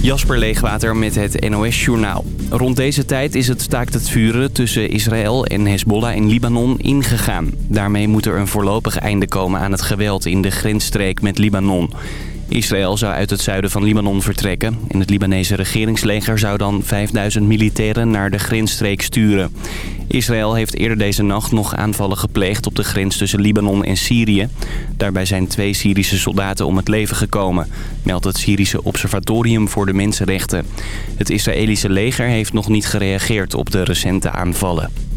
Jasper Leegwater met het NOS-journaal. Rond deze tijd is het staakt het vuren tussen Israël en Hezbollah in Libanon ingegaan. Daarmee moet er een voorlopig einde komen aan het geweld in de grensstreek met Libanon. Israël zou uit het zuiden van Libanon vertrekken... en het Libanese regeringsleger zou dan 5000 militairen naar de grensstreek sturen. Israël heeft eerder deze nacht nog aanvallen gepleegd op de grens tussen Libanon en Syrië. Daarbij zijn twee Syrische soldaten om het leven gekomen, meldt het Syrische Observatorium voor de Mensenrechten. Het Israëlische leger heeft nog niet gereageerd op de recente aanvallen.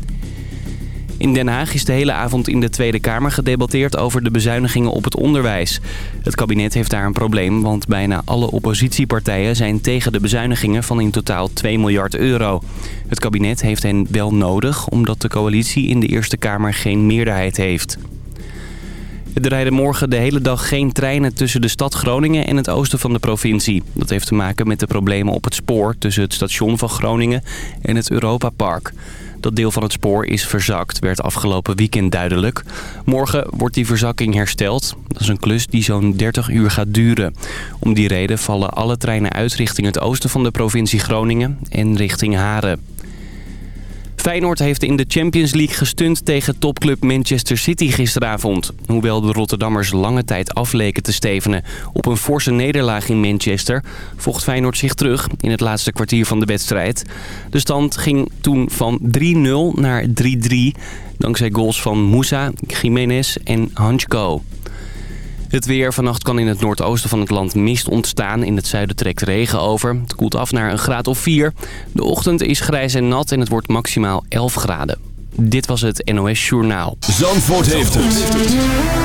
In Den Haag is de hele avond in de Tweede Kamer gedebatteerd over de bezuinigingen op het onderwijs. Het kabinet heeft daar een probleem, want bijna alle oppositiepartijen zijn tegen de bezuinigingen van in totaal 2 miljard euro. Het kabinet heeft hen wel nodig, omdat de coalitie in de Eerste Kamer geen meerderheid heeft. Er rijden morgen de hele dag geen treinen tussen de stad Groningen en het oosten van de provincie. Dat heeft te maken met de problemen op het spoor tussen het station van Groningen en het Europapark. Dat deel van het spoor is verzakt, werd afgelopen weekend duidelijk. Morgen wordt die verzakking hersteld. Dat is een klus die zo'n 30 uur gaat duren. Om die reden vallen alle treinen uit richting het oosten van de provincie Groningen en richting Haren. Feyenoord heeft in de Champions League gestund tegen topclub Manchester City gisteravond. Hoewel de Rotterdammers lange tijd afleken te stevenen op een forse nederlaag in Manchester... vocht Feyenoord zich terug in het laatste kwartier van de wedstrijd. De stand ging toen van 3-0 naar 3-3... dankzij goals van Moussa, Jiménez en Hanchko. Het weer. Vannacht kan in het noordoosten van het land mist ontstaan. In het zuiden trekt regen over. Het koelt af naar een graad of 4. De ochtend is grijs en nat en het wordt maximaal 11 graden. Dit was het NOS Journaal. Zandvoort heeft het.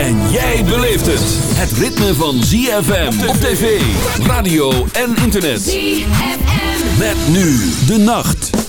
En jij beleeft het. Het ritme van ZFM op tv, radio en internet. ZFM. Met nu de nacht.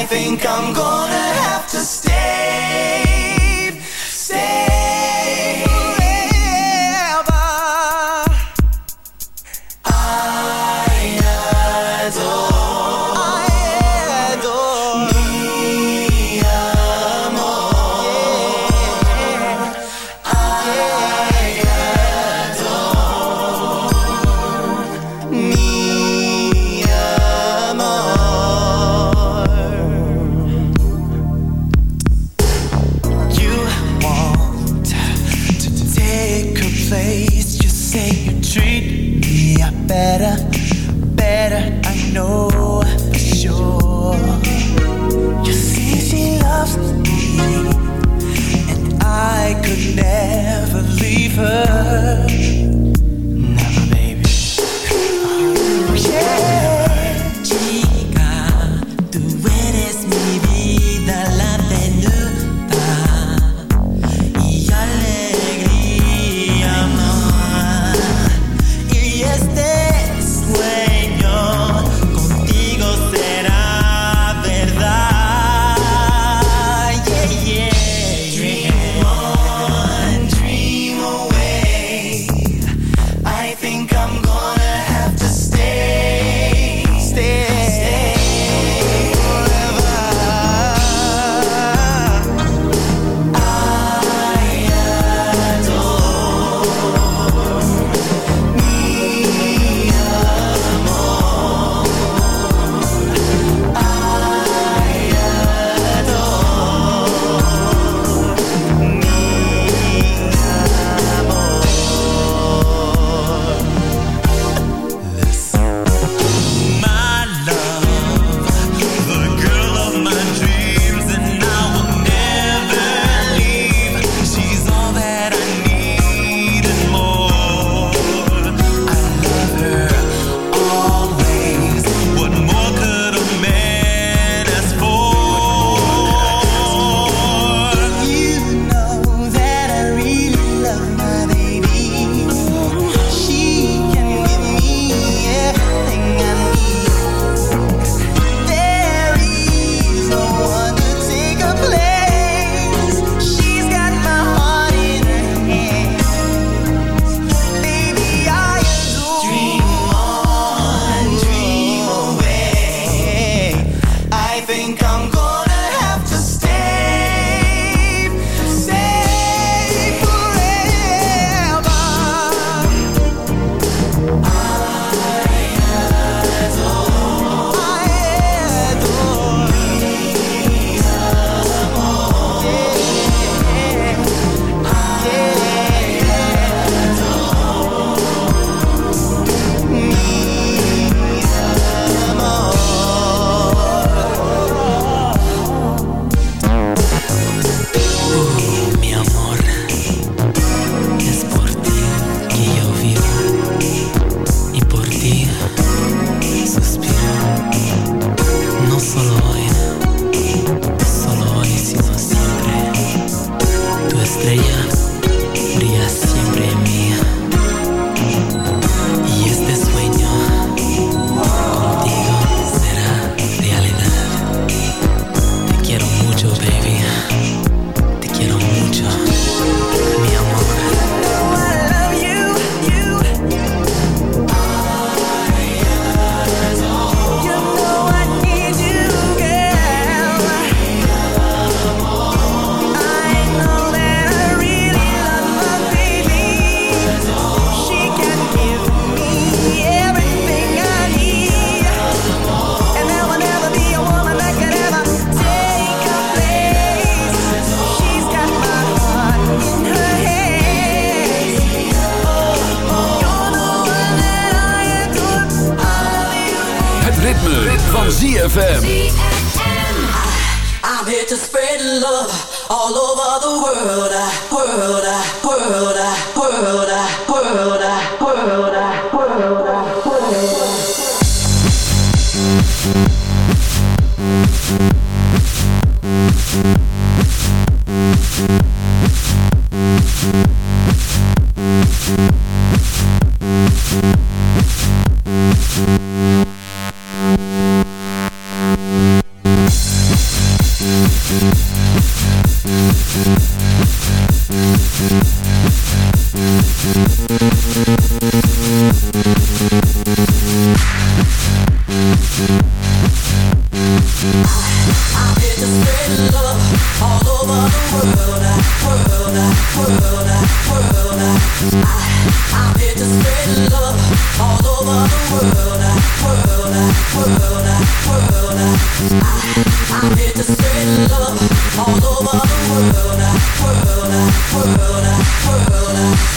I think I'm gonna have to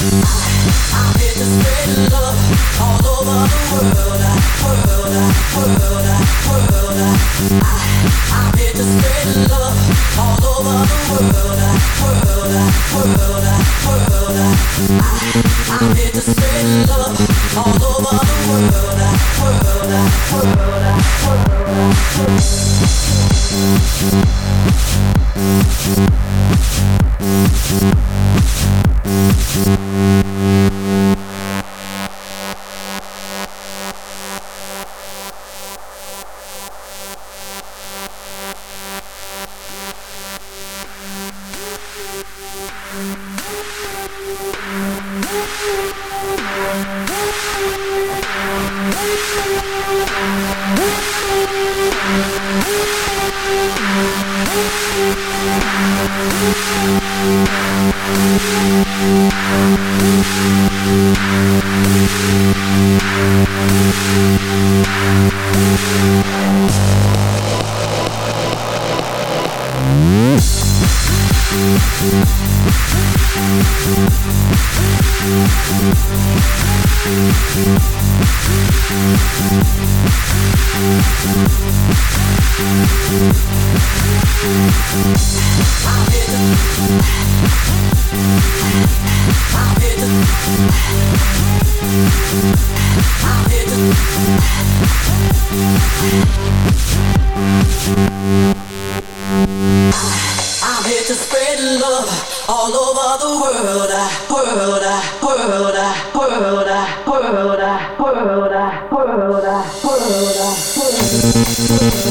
world, world. Ooh.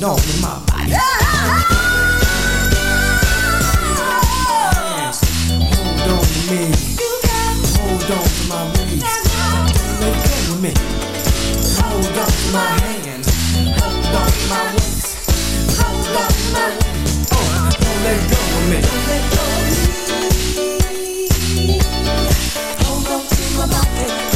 going on in my body. Dance, hold on to me. Hold on to my waist. Don't Let go of me. Hold on to my hands. Hold on to my waist. Hold on to my waist. Oh, don't let go of me. Don't let go of me. Hold on to my body.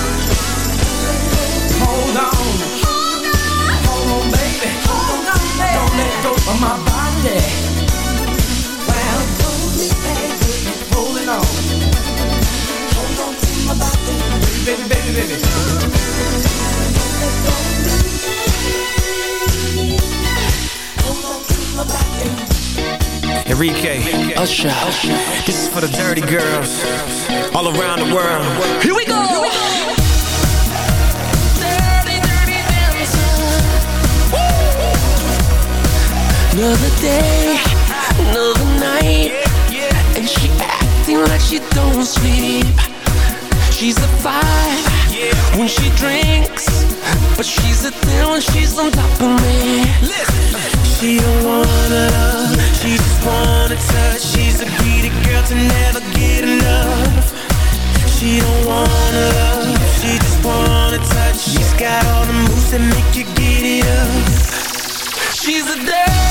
this is for the dirty girls all around the world. Here we go. Here we go. Another day, another night. And she acting like she don't sleep. She's a five when she drinks. But she's a ten when she's on top of me. She don't wanna love, she just wanna touch. She's a greedy girl to never get enough. She don't wanna love, she just wanna touch. She's got all the moves that make you get it up. She's a dirty,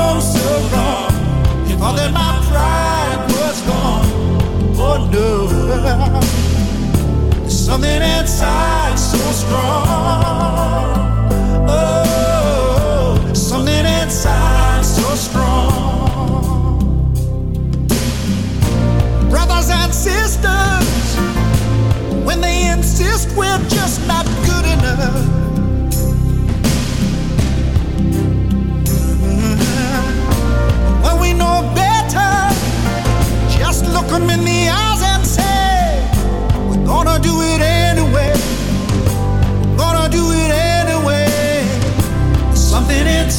Oh, that my pride was gone. Oh, no. There's something inside so strong. Oh, something inside so strong. Brothers and sisters.